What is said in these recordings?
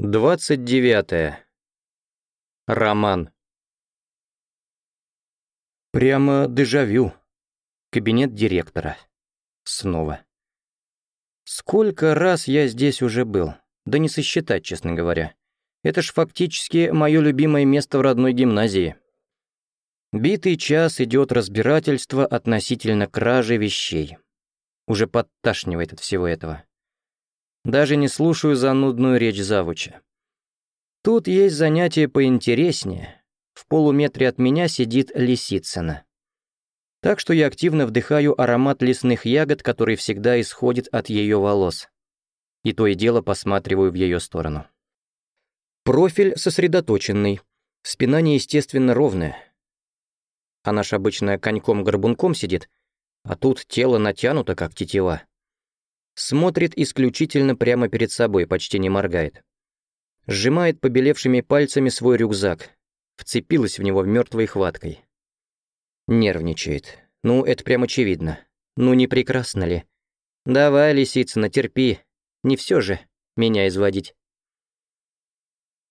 Двадцать девятое. Роман. Прямо дежавю. Кабинет директора. Снова. Сколько раз я здесь уже был? Да не сосчитать, честно говоря. Это ж фактически мое любимое место в родной гимназии. Битый час идет разбирательство относительно кражи вещей. Уже подташнивает от всего этого. Даже не слушаю занудную речь завуча. Тут есть занятие поинтереснее. В полуметре от меня сидит Лисицына. Так что я активно вдыхаю аромат лесных ягод, который всегда исходит от ее волос. И то и дело посматриваю в ее сторону. Профиль сосредоточенный, спина неестественно ровная. Она ж обычно коньком-горбунком сидит, а тут тело натянуто, как тетива. Смотрит исключительно прямо перед собой, почти не моргает. Сжимает побелевшими пальцами свой рюкзак. Вцепилась в него мертвой хваткой. Нервничает. Ну, это прям очевидно. Ну, не прекрасно ли? Давай, Лисицына, терпи. Не все же меня изводить.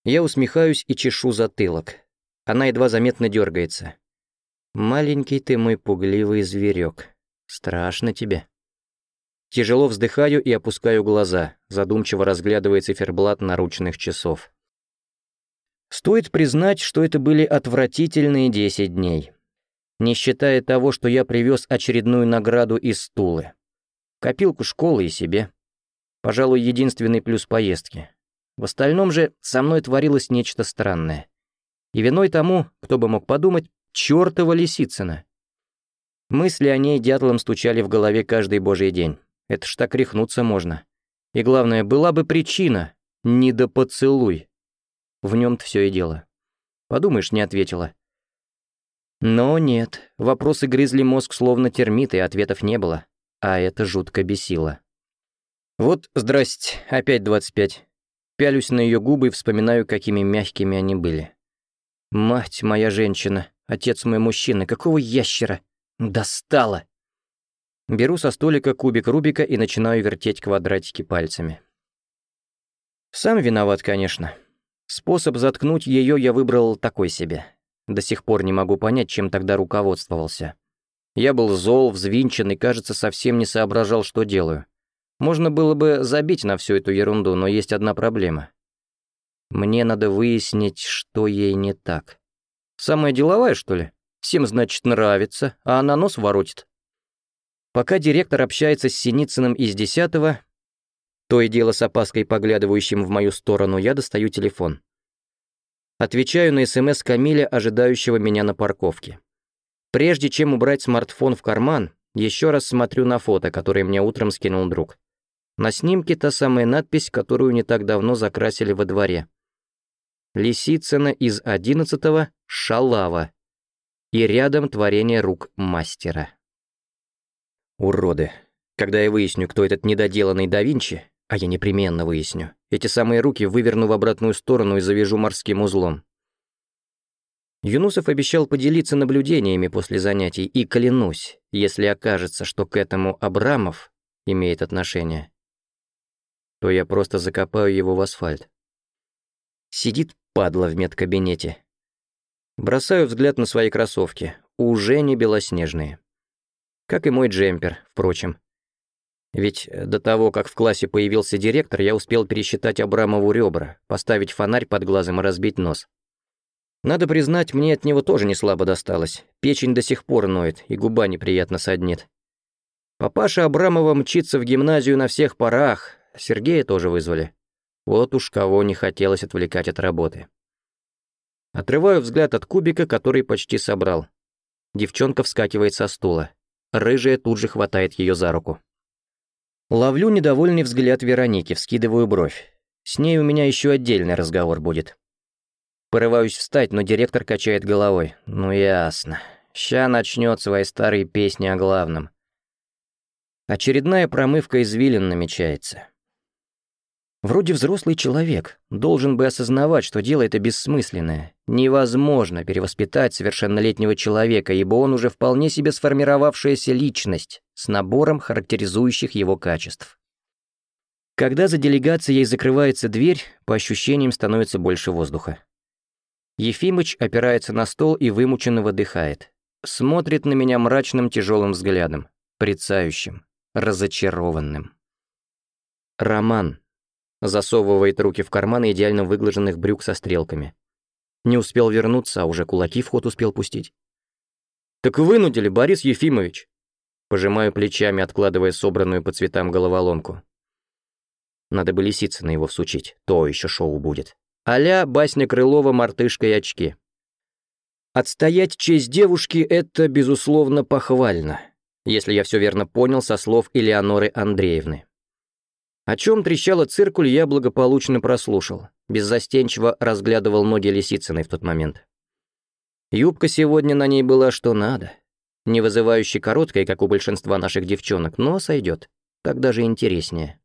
Я усмехаюсь и чешу затылок. Она едва заметно дергается. Маленький ты мой пугливый зверек. Страшно тебе. Тяжело вздыхаю и опускаю глаза, задумчиво разглядывая циферблат наручных часов. Стоит признать, что это были отвратительные 10 дней. Не считая того, что я привез очередную награду из стулы. Копилку школы и себе. Пожалуй, единственный плюс поездки. В остальном же со мной творилось нечто странное. И виной тому, кто бы мог подумать, чёртова Лисицына. Мысли о ней дятлом стучали в голове каждый божий день. Это ж так рехнуться можно. И главное, была бы причина. Не до поцелуй. В нем-то все и дело. Подумаешь, не ответила. Но нет, вопросы грызли мозг словно термиты, ответов не было. А это жутко бесило. Вот, здрасте, опять 25. Пялюсь на ее губы и вспоминаю, какими мягкими они были. Мать моя женщина, отец мой мужчина, какого ящера? Достала! Беру со столика кубик Рубика и начинаю вертеть квадратики пальцами. Сам виноват, конечно. Способ заткнуть ее я выбрал такой себе. До сих пор не могу понять, чем тогда руководствовался. Я был зол, взвинчен и, кажется, совсем не соображал, что делаю. Можно было бы забить на всю эту ерунду, но есть одна проблема. Мне надо выяснить, что ей не так. Самая деловая, что ли? Всем, значит, нравится, а она нос воротит. Пока директор общается с Синицыным из десятого, то и дело с опаской поглядывающим в мою сторону, я достаю телефон. Отвечаю на СМС Камиля, ожидающего меня на парковке. Прежде чем убрать смартфон в карман, еще раз смотрю на фото, которое мне утром скинул друг. На снимке та самая надпись, которую не так давно закрасили во дворе. Лисицына из одиннадцатого «Шалава». И рядом творение рук мастера. Уроды. Когда я выясню, кто этот недоделанный да Винчи, а я непременно выясню, эти самые руки выверну в обратную сторону и завяжу морским узлом. Юнусов обещал поделиться наблюдениями после занятий, и клянусь, если окажется, что к этому Абрамов имеет отношение, то я просто закопаю его в асфальт. Сидит падла в медкабинете. Бросаю взгляд на свои кроссовки, уже не белоснежные. Как и мой джемпер, впрочем. Ведь до того, как в классе появился директор, я успел пересчитать Абрамову ребра, поставить фонарь под глазом и разбить нос. Надо признать, мне от него тоже не слабо досталось. Печень до сих пор ноет, и губа неприятно саднит. Папаша Абрамова мчится в гимназию на всех парах, Сергея тоже вызвали. Вот уж кого не хотелось отвлекать от работы. Отрываю взгляд от кубика, который почти собрал. Девчонка вскакивает со стула. Рыжая тут же хватает ее за руку. Ловлю недовольный взгляд Вероники, вскидываю бровь. С ней у меня еще отдельный разговор будет. Порываюсь встать, но директор качает головой. Ну ясно. Ща начнет свои старые песни о главном. Очередная промывка извилин намечается. Вроде взрослый человек, должен бы осознавать, что дело это бессмысленное. Невозможно перевоспитать совершеннолетнего человека, ибо он уже вполне себе сформировавшаяся личность с набором характеризующих его качеств. Когда за делегацией закрывается дверь, по ощущениям становится больше воздуха. Ефимыч опирается на стол и вымученно выдыхает. Смотрит на меня мрачным тяжелым взглядом, прицающим, разочарованным. Роман засовывает руки в карманы идеально выглаженных брюк со стрелками. Не успел вернуться, а уже кулаки в ход успел пустить. «Так вынудили, Борис Ефимович!» Пожимаю плечами, откладывая собранную по цветам головоломку. Надо бы лисицы на его всучить, то еще шоу будет. Аля басня Крылова «Мартышка и очки». Отстоять честь девушки — это, безусловно, похвально, если я все верно понял со слов Элеоноры Андреевны. О чем трещала циркуль, я благополучно прослушал, беззастенчиво разглядывал ноги Лисицыной в тот момент. Юбка сегодня на ней была что надо, не вызывающе короткая, как у большинства наших девчонок, но сойдет, так даже интереснее.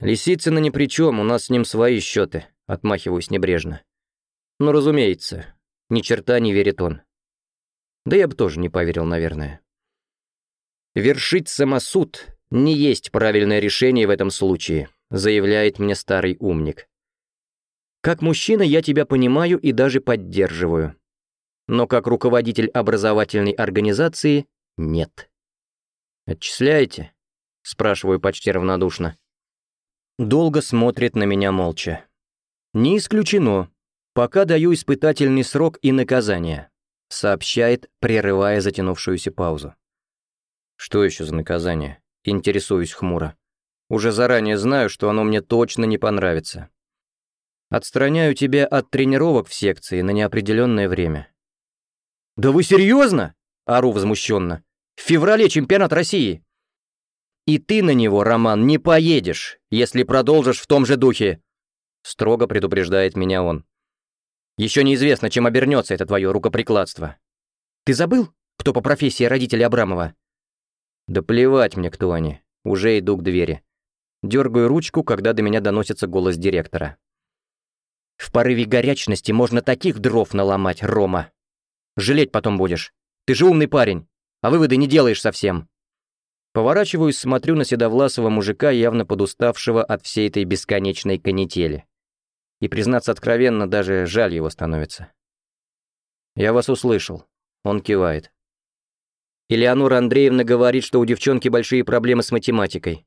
Лисицына ни при чем, у нас с ним свои счеты. Отмахиваюсь небрежно. Ну, разумеется, ни черта не верит он. Да я бы тоже не поверил, наверное. Вершить самосуд не есть правильное решение в этом случае, заявляет мне старый умник. Как мужчина я тебя понимаю и даже поддерживаю. Но как руководитель образовательной организации — нет. «Отчисляете?» — спрашиваю почти равнодушно. Долго смотрит на меня молча. «Не исключено. Пока даю испытательный срок и наказание», сообщает, прерывая затянувшуюся паузу. «Что еще за наказание?» Интересуюсь хмуро. «Уже заранее знаю, что оно мне точно не понравится. Отстраняю тебя от тренировок в секции на неопределенное время». «Да вы серьезно?» — ору возмущенно. «В феврале чемпионат России!» «И ты на него, Роман, не поедешь, если продолжишь в том же духе строго предупреждает меня он. Еще неизвестно, чем обернется это твое рукоприкладство. Ты забыл, кто по профессии родители Абрамова? Да плевать мне, кто они. Уже иду к двери. Дергаю ручку, когда до меня доносится голос директора. В порыве горячности можно таких дров наломать, Рома. Жалеть потом будешь. Ты же умный парень, а выводы не делаешь совсем. Поворачиваюсь, смотрю на седовласого мужика, явно подуставшего от всей этой бесконечной канители. И, признаться откровенно, даже жаль его становится. «Я вас услышал», — он кивает. Элеонора Андреевна говорит, что у девчонки большие проблемы с математикой.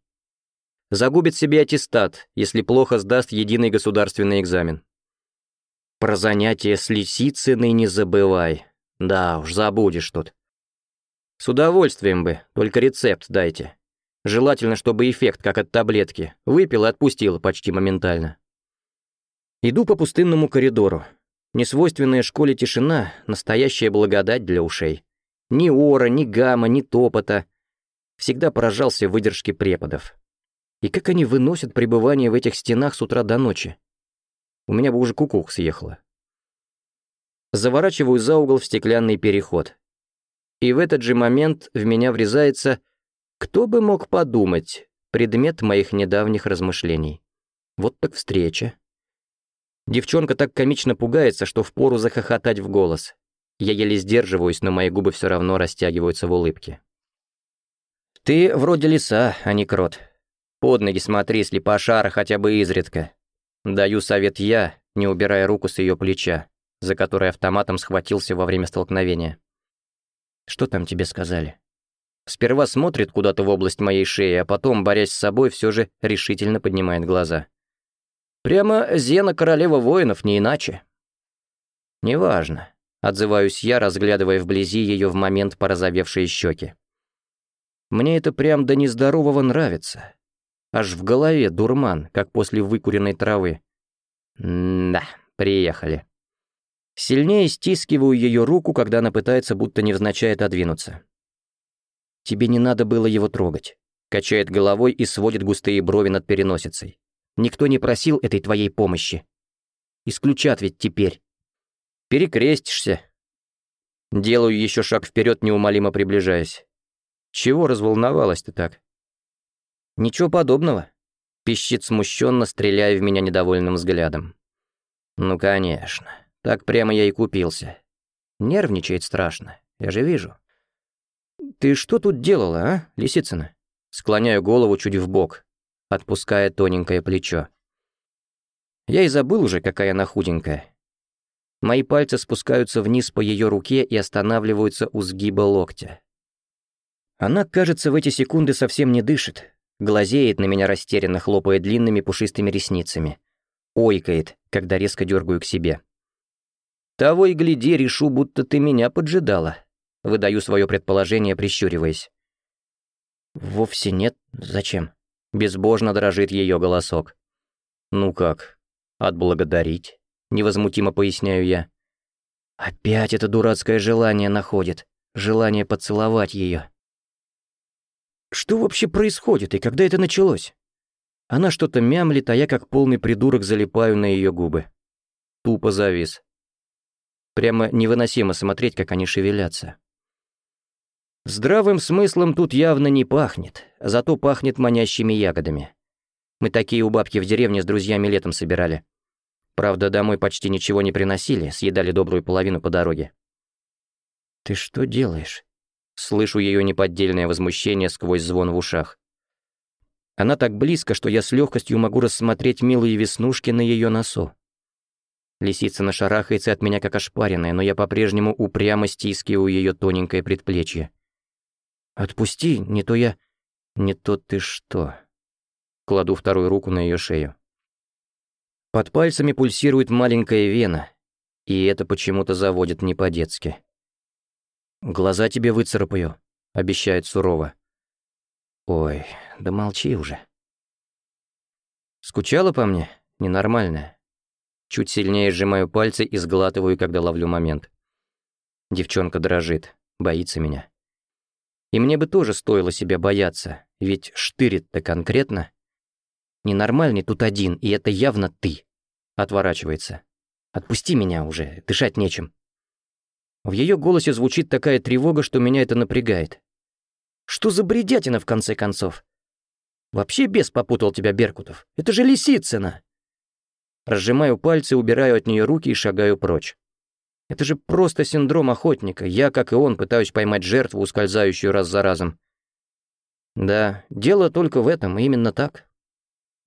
Загубит себе аттестат, если плохо сдаст единый государственный экзамен. Про занятия с Лисицыной не забывай. Да уж, забудешь тут. С удовольствием бы, только рецепт дайте. Желательно, чтобы эффект, как от таблетки. Выпил и отпустил почти моментально. Иду по пустынному коридору. Несвойственная школе тишина — настоящая благодать для ушей. Ни ора, ни гамма, ни топота. Всегда поражался выдержке преподов. И как они выносят пребывание в этих стенах с утра до ночи. У меня бы уже кукух съехала. Заворачиваю за угол в стеклянный переход. И в этот же момент в меня врезается «Кто бы мог подумать?» предмет моих недавних размышлений. Вот так встреча. Девчонка так комично пугается, что впору захохотать в голос. Я еле сдерживаюсь, но мои губы все равно растягиваются в улыбке. «Ты вроде лиса, а не крот. Под ноги смотри, слепошара хотя бы изредка. Даю совет я, не убирая руку с ее плеча, за которой автоматом схватился во время столкновения. Что там тебе сказали?» Сперва смотрит куда-то в область моей шеи, а потом, борясь с собой, все же решительно поднимает глаза. Прямо Зена королева воинов, не иначе. Неважно, отзываюсь я, разглядывая вблизи ее в момент порозовевшие щеки. Мне это прям до нездорового нравится. Аж в голове дурман, как после выкуренной травы. да, приехали. Сильнее стискиваю ее руку, когда она пытается будто невзначай отодвинуться. «Тебе не надо было его трогать», — качает головой и сводит густые брови над переносицей. Никто не просил этой твоей помощи. Исключат ведь теперь. Перекрестишься. Делаю еще шаг вперед, неумолимо приближаясь. Чего разволновалась ты так? Ничего подобного. Пищит смущенно, стреляя в меня недовольным взглядом. Ну, конечно. Так прямо я и купился. Нервничает страшно, я же вижу. «Ты что тут делала, а, Лисицына?» Склоняю голову чуть в бок, отпуская тоненькое плечо. Я и забыл уже, какая она худенькая. Мои пальцы спускаются вниз по ее руке и останавливаются у сгиба локтя. Она, кажется, в эти секунды совсем не дышит, глазеет на меня растерянно, хлопая длинными пушистыми ресницами. Ойкает, когда резко дергаю к себе. «Того и гляди, решу, будто ты меня поджидала», — выдаю свое предположение, прищуриваясь. «Вовсе нет. Зачем?» — безбожно дрожит ее голосок. «Ну как, отблагодарить?» — невозмутимо поясняю я. Опять это дурацкое желание находит, желание поцеловать ее. Что вообще происходит и когда это началось? Она что-то мямлит, а я как полный придурок залипаю на ее губы. Тупо завис. Прямо невыносимо смотреть, как они шевелятся. Здравым смыслом тут явно не пахнет, зато пахнет манящими ягодами. Мы такие у бабки в деревне с друзьями летом собирали. Правда, домой почти ничего не приносили, съедали добрую половину по дороге. «Ты что делаешь?» Слышу ее неподдельное возмущение сквозь звон в ушах. Она так близко, что я с легкостью могу рассмотреть милые веснушки на ее носу. Лисица нашарахается от меня как ошпаренная, но я по-прежнему упрямо стискиваю ее тоненькое предплечье. «Отпусти, не то я...» «Не то ты что...» Кладу вторую руку на ее шею. Под пальцами пульсирует маленькая вена, и это почему-то заводит не по-детски. «Глаза тебе выцарапаю», — обещает сурово. «Ой, да молчи уже». «Скучала по мне? Ненормальная». Чуть сильнее сжимаю пальцы и сглатываю, когда ловлю момент. Девчонка дрожит, боится меня. И мне бы тоже стоило себя бояться, ведь штырит-то конкретно. Ненормальный тут один, и это явно ты. Отворачивается. Отпусти меня уже, дышать нечем. В ее голосе звучит такая тревога, что меня это напрягает. Что за бредятина, в конце концов? Вообще бес попутал тебя, Беркутов. Это же Лисицына. Разжимаю пальцы, убираю от нее руки и шагаю прочь. Это же просто синдром охотника. Я, как и он, пытаюсь поймать жертву, ускользающую раз за разом. Да, дело только в этом, именно так.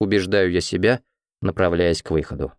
Убеждаю я себя, направляясь к выходу.